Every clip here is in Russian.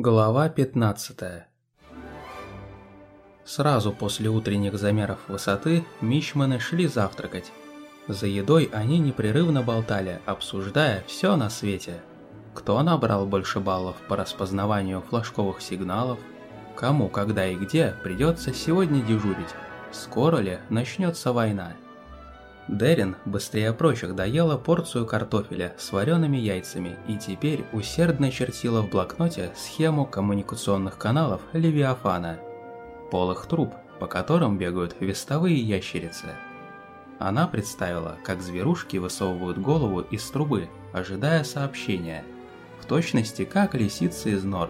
Глава 15 Сразу после утренних замеров высоты мичманы шли завтракать. За едой они непрерывно болтали, обсуждая все на свете. Кто набрал больше баллов по распознаванию флажковых сигналов, кому, когда и где придется сегодня дежурить, скоро ли начнется война. Дерин быстрее прочих доела порцию картофеля с вареными яйцами и теперь усердно чертила в блокноте схему коммуникационных каналов Левиафана. Полых труб, по которым бегают вестовые ящерицы. Она представила, как зверушки высовывают голову из трубы, ожидая сообщения. В точности, как лисицы из нор.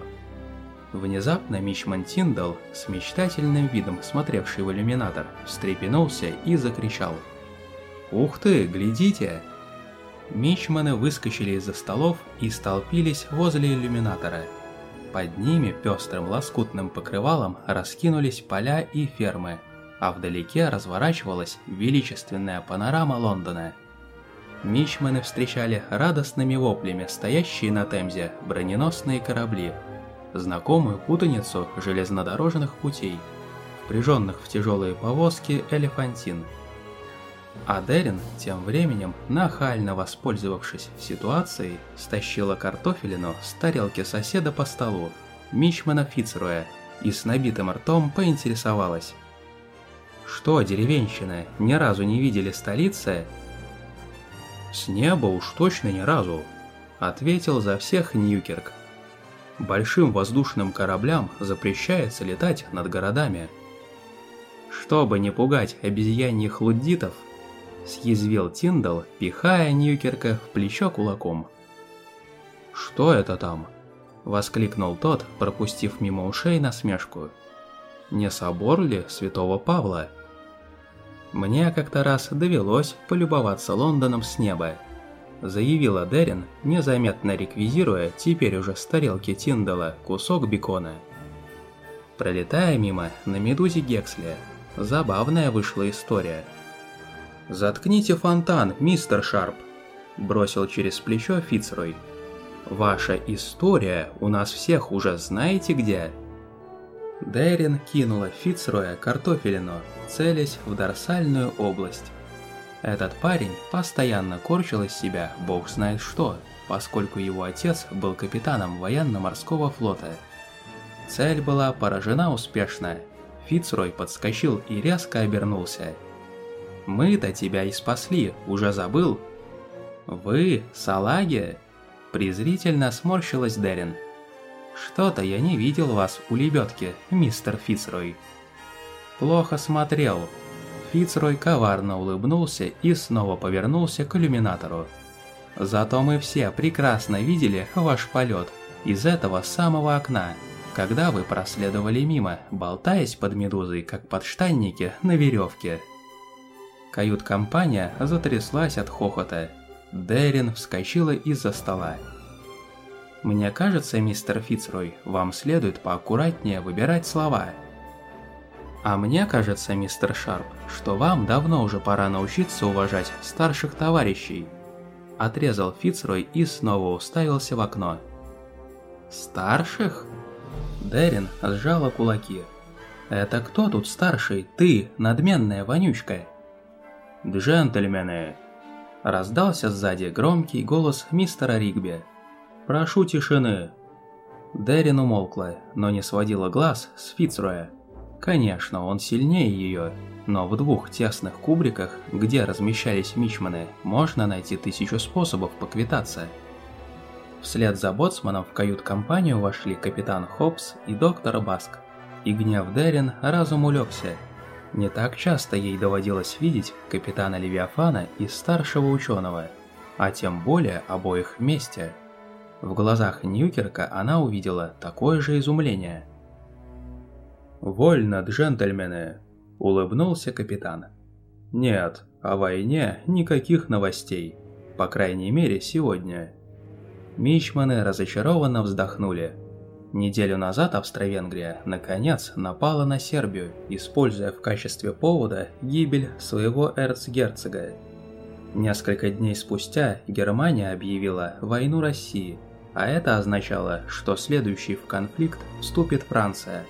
Внезапно Мичман Тиндал, с мечтательным видом смотревший в иллюминатор, встрепенулся и закричал – «Ух ты, глядите!» Мичманы выскочили из-за столов и столпились возле иллюминатора. Под ними пестрым лоскутным покрывалом раскинулись поля и фермы, а вдалеке разворачивалась величественная панорама Лондона. Мичманы встречали радостными воплями стоящие на Темзе броненосные корабли, знакомую путаницу железнодорожных путей, впряженных в тяжелые повозки элефантин – а Дерин, тем временем, нахально воспользовавшись ситуацией, стащила картофелину с тарелки соседа по столу, Мичмана Фицруя, и с набитым ртом поинтересовалась. «Что, деревенщина, ни разу не видели столицы?» «С неба уж точно ни разу», — ответил за всех Ньюкерк. «Большим воздушным кораблям запрещается летать над городами». Чтобы не пугать обезьяньих луддитов, съязвил Тиндал, пихая Ньюкерка в плечо кулаком. «Что это там?» – воскликнул тот, пропустив мимо ушей насмешку. «Не собор ли святого Павла?» «Мне как-то раз довелось полюбоваться Лондоном с неба», – заявила Дерин, незаметно реквизируя теперь уже с тарелки Тиндала кусок бекона. Пролетая мимо на медузе Гексли, забавная вышла история – «Заткните фонтан, мистер Шарп», – бросил через плечо Фицрой. «Ваша история у нас всех уже знаете где?» Дэрин кинула Фицроя картофелину, целясь в дорсальную область. Этот парень постоянно корчил из себя бог знает что, поскольку его отец был капитаном военно-морского флота. Цель была поражена успешно. Фицрой подскочил и резко обернулся – мы-то тебя и спасли, уже забыл?» «Вы, салаги?» Презрительно сморщилась Дерин. «Что-то я не видел вас у лебедки, мистер Фицрой». «Плохо смотрел». Фицрой коварно улыбнулся и снова повернулся к иллюминатору. «Зато мы все прекрасно видели ваш полет из этого самого окна, когда вы проследовали мимо, болтаясь под медузой, как подштанники на веревке». Кают-компания затряслась от хохота. Дерин вскочила из-за стола. «Мне кажется, мистер Фицрой, вам следует поаккуратнее выбирать слова». «А мне кажется, мистер Шарп, что вам давно уже пора научиться уважать старших товарищей». Отрезал Фицрой и снова уставился в окно. «Старших?» Дерин сжала кулаки. «Это кто тут старший? Ты, надменная вонючка?» «Джентльмены!» Раздался сзади громкий голос мистера Ригби. «Прошу тишины!» Дерин умолкла, но не сводила глаз с Фицроя. Конечно, он сильнее ее, но в двух тесных кубриках, где размещались мичманы, можно найти тысячу способов поквитаться. Вслед за боцманом в кают-компанию вошли капитан Хопс и доктор Баск. И гнев Дерин разум улегся, не так часто ей доводилось видеть капитана Левиафана и старшего ученого, а тем более обоих вместе. В глазах Ньюкерка она увидела такое же изумление. «Вольно, джентльмены!» – улыбнулся капитан. «Нет, о войне никаких новостей, по крайней мере сегодня». Мичманы разочарованно вздохнули – Неделю назад Австро-Венгрия, наконец, напала на Сербию, используя в качестве повода гибель своего эрцгерцога. Несколько дней спустя Германия объявила войну России, а это означало, что следующий в конфликт вступит Франция.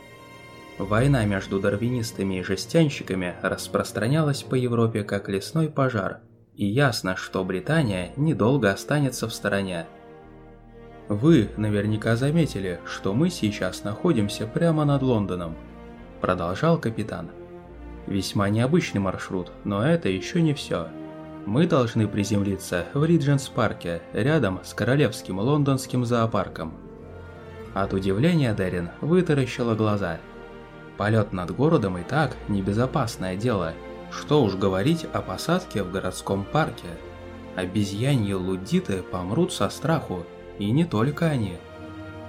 Война между дарвинистами и жестянщиками распространялась по Европе как лесной пожар, и ясно, что Британия недолго останется в стороне. Вы наверняка заметили, что мы сейчас находимся прямо над Лондоном, продолжал капитан. Весьма необычный маршрут, но это еще не все. Мы должны приземлиться в Ридженс-парке, рядом с Королевским лондонским зоопарком. От удивления Дерин вытаращила глаза. Полет над городом и так небезопасное дело. Что уж говорить о посадке в городском парке. Обезьяньи лудиты помрут со страху, и не только они.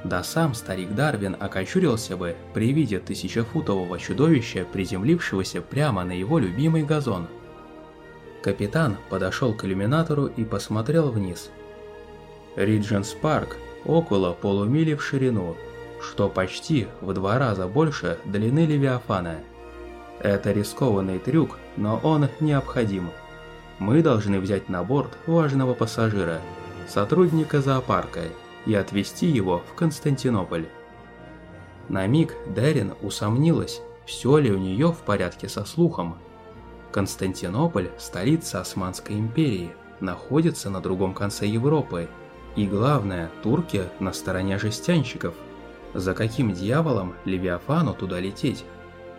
Да сам старик Дарвин окочурился бы при виде тысячефутового чудовища, приземлившегося прямо на его любимый газон – Капитан подошел к иллюминатору и посмотрел вниз. Ридженс Парк около полумили в ширину, что почти в два раза больше длины Левиафана. Это рискованный трюк, но он необходим. Мы должны взять на борт важного пассажира, сотрудника зоопарка, и отвезти его в Константинополь. На миг Дерин усомнилась, все ли у нее в порядке со слухом, Константинополь, столица Османской империи, находится на другом конце Европы. И главное, турки на стороне жестянщиков. За каким дьяволом Левиафану туда лететь?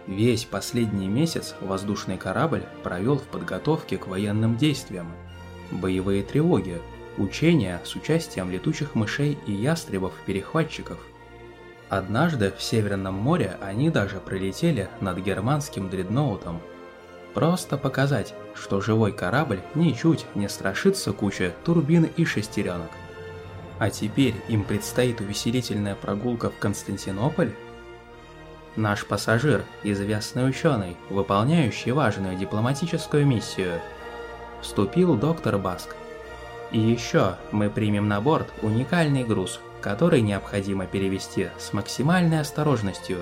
Весь последний месяц воздушный корабль провел в подготовке к военным действиям. Боевые тревоги, учения с участием летучих мышей и ястребов-перехватчиков. Однажды в Северном море они даже пролетели над германским дредноутом – Просто показать, что живой корабль ничуть не страшится куча турбин и шестеренок. А теперь им предстоит увеселительная прогулка в Константинополь? Наш пассажир – известный ученый, выполняющий важную дипломатическую миссию. Вступил доктор Баск. И еще мы примем на борт уникальный груз, который необходимо перевести с максимальной осторожностью.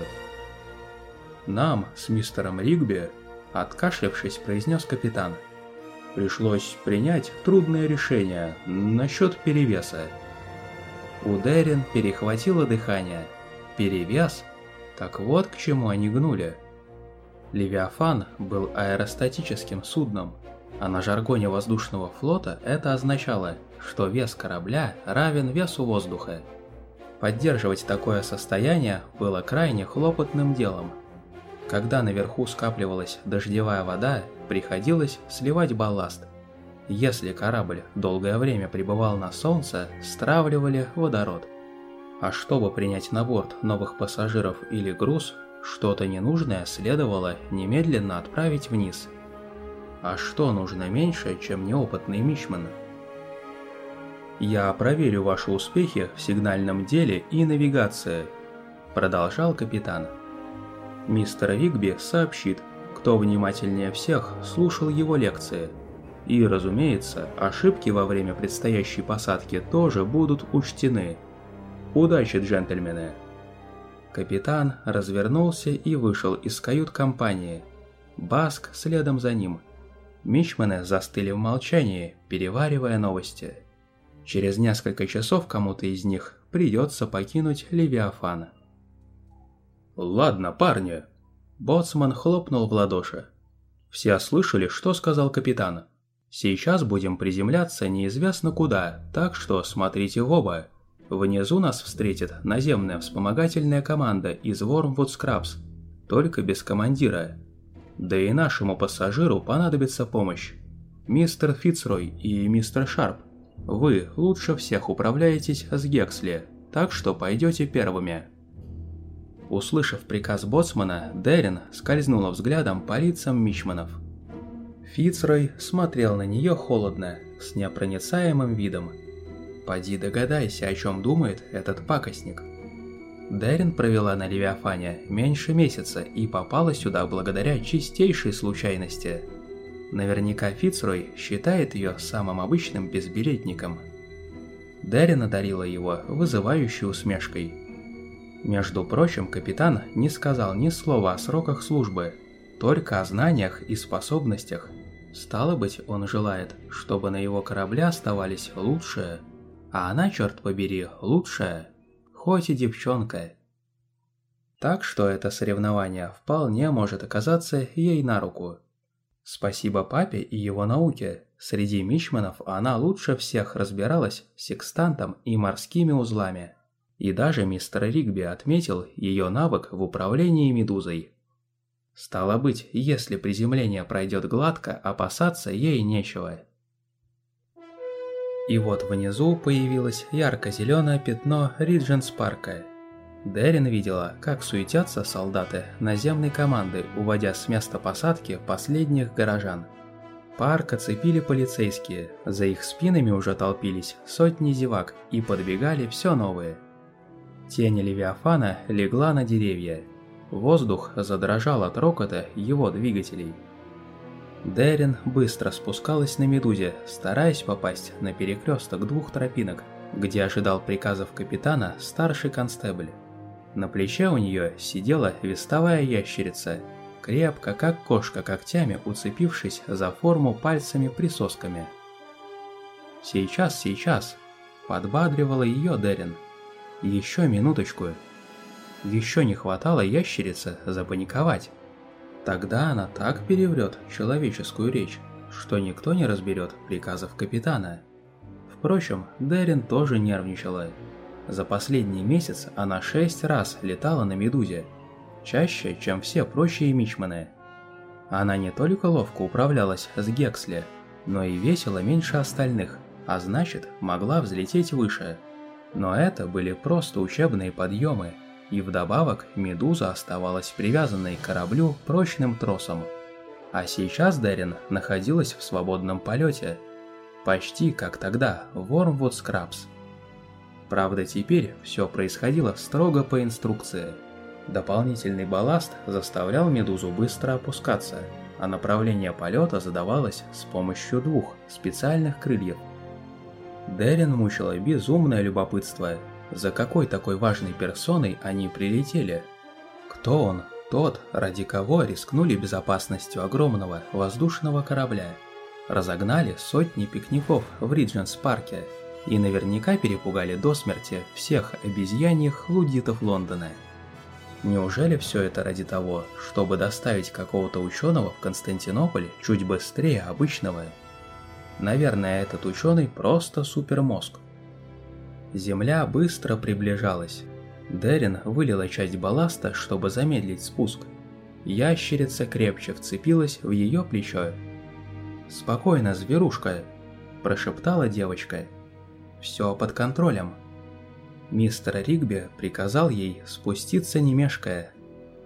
Нам с мистером Ригби Откашлявшись, произнес капитан. Пришлось принять трудное решение насчет перевеса. У Дерин перехватило дыхание. Перевес? Так вот к чему они гнули. Левиафан был аэростатическим судном, а на жаргоне воздушного флота это означало, что вес корабля равен весу воздуха. Поддерживать такое состояние было крайне хлопотным делом, когда наверху скапливалась дождевая вода, приходилось сливать балласт. Если корабль долгое время пребывал на солнце, стравливали водород. А чтобы принять на борт новых пассажиров или груз, что-то ненужное следовало немедленно отправить вниз. А что нужно меньше, чем неопытный мичман? «Я проверю ваши успехи в сигнальном деле и навигации», – продолжал капитан. Мистер Вигби сообщит, кто внимательнее всех слушал его лекции. И, разумеется, ошибки во время предстоящей посадки тоже будут учтены. Удачи, джентльмены! Капитан развернулся и вышел из кают-компании. Баск следом за ним. Мичмены застыли в молчании, переваривая новости. Через несколько часов кому-то из них придется покинуть Левиафана. «Ладно, парни!» Боцман хлопнул в ладоши. «Все слышали, что сказал капитан. Сейчас будем приземляться неизвестно куда, так что смотрите в оба. Внизу нас встретит наземная вспомогательная команда из Вормвуд Скрабс, только без командира. Да и нашему пассажиру понадобится помощь. Мистер Фицрой и мистер Шарп, вы лучше всех управляетесь с Гексли, так что пойдете первыми». Услышав приказ боцмана, Дерин скользнула взглядом по лицам мичманов. Фицрой смотрел на нее холодно, с непроницаемым видом. «Поди догадайся, о чем думает этот пакостник». Дерин провела на Левиафане меньше месяца и попала сюда благодаря чистейшей случайности. Наверняка Фицрой считает ее самым обычным безбилетником. Дерин одарила его вызывающей усмешкой – между прочим, капитан не сказал ни слова о сроках службы, только о знаниях и способностях. Стало быть, он желает, чтобы на его корабле оставались лучшие. А она, черт побери, лучшая, хоть и девчонка. Так что это соревнование вполне может оказаться ей на руку. Спасибо папе и его науке, среди мичманов она лучше всех разбиралась с секстантом и морскими узлами. И даже мистер Ригби отметил ее навык в управлении медузой. Стало быть, если приземление пройдет гладко, опасаться ей нечего. И вот внизу появилось ярко-зеленое пятно Ридженс Парка. Дерин видела, как суетятся солдаты наземной команды, уводя с места посадки последних горожан. Парк оцепили полицейские, за их спинами уже толпились сотни зевак и подбегали все новые. Тень Левиафана легла на деревья. Воздух задрожал от рокота его двигателей. Дерин быстро спускалась на Медузе, стараясь попасть на перекресток двух тропинок, где ожидал приказов капитана старший констебль. На плече у нее сидела вестовая ящерица, крепко, как кошка когтями, уцепившись за форму пальцами-присосками. «Сейчас, сейчас!» – подбадривала ее Дерин. «Еще минуточку!» Еще не хватало ящерице запаниковать. Тогда она так переврет человеческую речь, что никто не разберет приказов капитана. Впрочем, Дерин тоже нервничала. За последний месяц она шесть раз летала на «Медузе», чаще, чем все прочие мичманы. Она не только ловко управлялась с Гексли, но и весила меньше остальных, а значит, могла взлететь выше. Но это были просто учебные подъемы – и вдобавок медуза оставалась привязанной к кораблю прочным тросом. А сейчас Дерин находилась в свободном полете, почти как тогда в Вормвуд Скрабс. Правда, теперь все происходило строго по инструкции. Дополнительный балласт заставлял медузу быстро опускаться, а направление полета задавалось с помощью двух специальных крыльев. Дерин мучила безумное любопытство – за какой такой важной персоной они прилетели? Кто он, тот, ради кого рискнули безопасностью огромного воздушного корабля? Разогнали сотни пикников в Ридженс-парке и наверняка перепугали до смерти всех обезьяньих лудитов Лондона. Неужели все это ради того, чтобы доставить какого-то ученого в Константинополь чуть быстрее обычного? Наверное, этот ученый просто супермозг, Земля быстро приближалась. Дерин вылила часть балласта, чтобы замедлить спуск. Ящерица крепче вцепилась в ее плечо. «Спокойно, зверушка», – прошептала девочка. «Все под контролем». Мистер Ригби приказал ей спуститься не мешкая.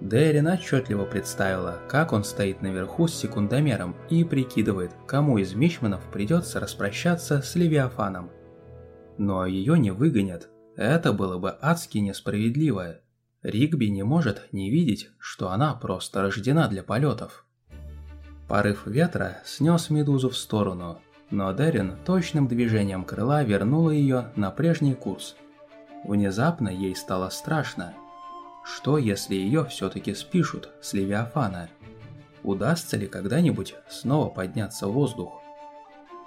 Дерин отчетливо представила, как он стоит наверху с секундомером и прикидывает, кому из мичманов придется распрощаться с Левиафаном но ее не выгонят. Это было бы адски несправедливо. Ригби не может не видеть, что она просто рождена для полетов. Порыв ветра снес медузу в сторону, но Дерин точным движением крыла вернула ее на прежний курс. Внезапно ей стало страшно. Что если ее все-таки спишут с Левиафана? Удастся ли когда-нибудь снова подняться в воздух?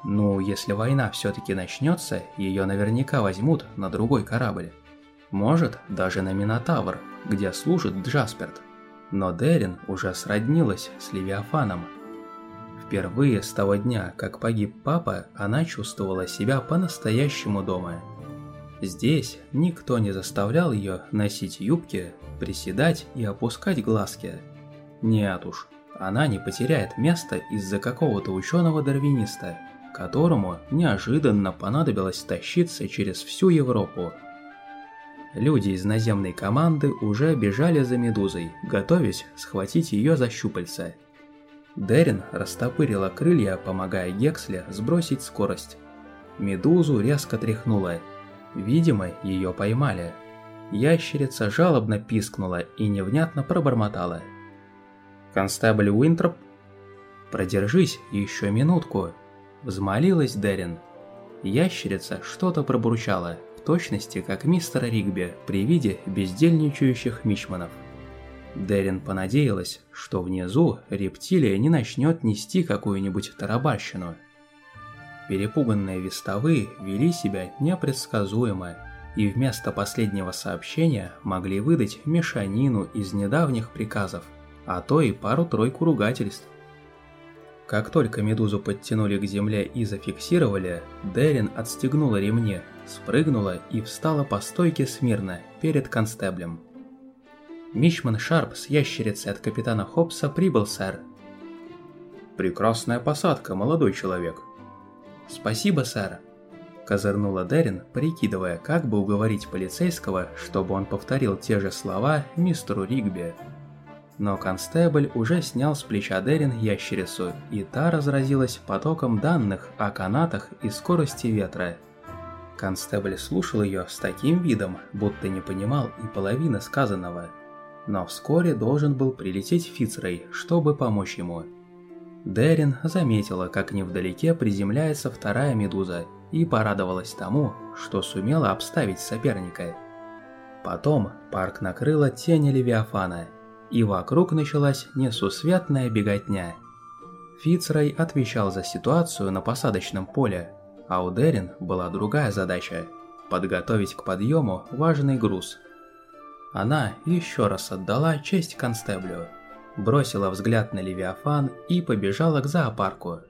Ну, если война все-таки начнется, ее наверняка возьмут на другой корабль. Может, даже на Минотавр, где служит Джасперт. Но Дерин уже сроднилась с Левиафаном. Впервые с того дня, как погиб папа, она чувствовала себя по-настоящему дома. Здесь никто не заставлял ее носить юбки, приседать и опускать глазки. Нет уж, она не потеряет место из-за какого-то ученого-дарвиниста – которому неожиданно понадобилось тащиться через всю Европу. Люди из наземной команды уже бежали за Медузой, готовясь схватить ее за щупальца. Дерин растопырила крылья, помогая Гексле сбросить скорость. Медузу резко тряхнула. Видимо, ее поймали. Ящерица жалобно пискнула и невнятно пробормотала. «Констебль Уинтроп, продержись еще минутку», Взмолилась Дерин. Ящерица что-то пробурчала, в точности как мистер Ригби при виде бездельничающих мичманов. Дерин понадеялась, что внизу рептилия не начнет нести какую-нибудь тарабарщину. Перепуганные вестовые вели себя непредсказуемо и вместо последнего сообщения могли выдать мешанину из недавних приказов, а то и пару-тройку ругательств. Как только медузу подтянули к земле и зафиксировали, Дерин отстегнула ремни, спрыгнула и встала по стойке смирно перед констеблем. Мичман Шарп с ящерицей от капитана Хопса прибыл, сэр. «Прекрасная посадка, молодой человек», «Спасибо, сэр», – козырнула Дерин, прикидывая, как бы уговорить полицейского, чтобы он повторил те же слова мистеру Ригби. Но констебль уже снял с плеча Дерин ящерицу, и та разразилась потоком данных о канатах и скорости ветра. Констебль слушал ее с таким видом, будто не понимал и половины сказанного. Но вскоре должен был прилететь Фицрей, чтобы помочь ему. Дерин заметила, как невдалеке приземляется вторая медуза и порадовалась тому, что сумела обставить соперника. Потом парк накрыла тень Левиафана, и вокруг началась несусветная беготня. Фицрей отвечал за ситуацию на посадочном поле, а у Дерин была другая задача – подготовить к подъему важный груз. Она еще раз отдала честь констеблю – бросила взгляд на Левиафан и побежала к зоопарку.